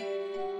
Música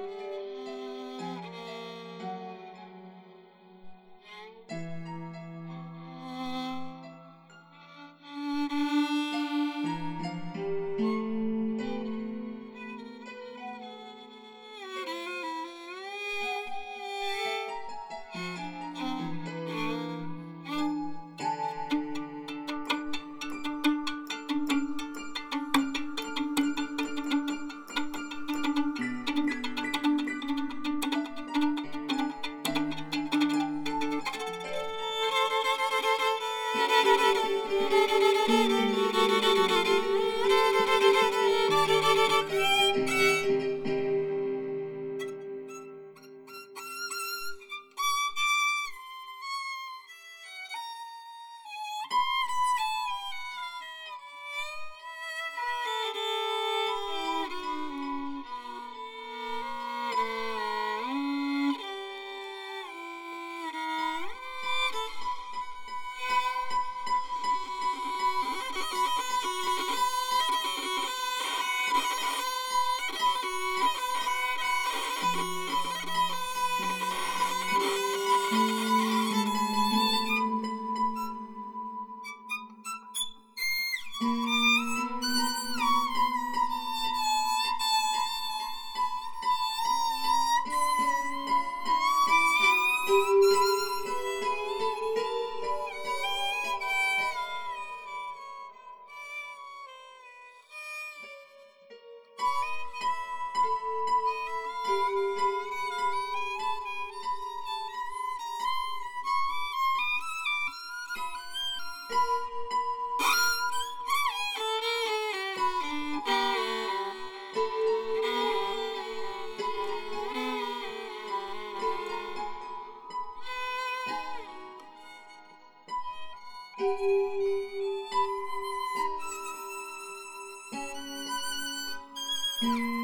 Mm-hmm.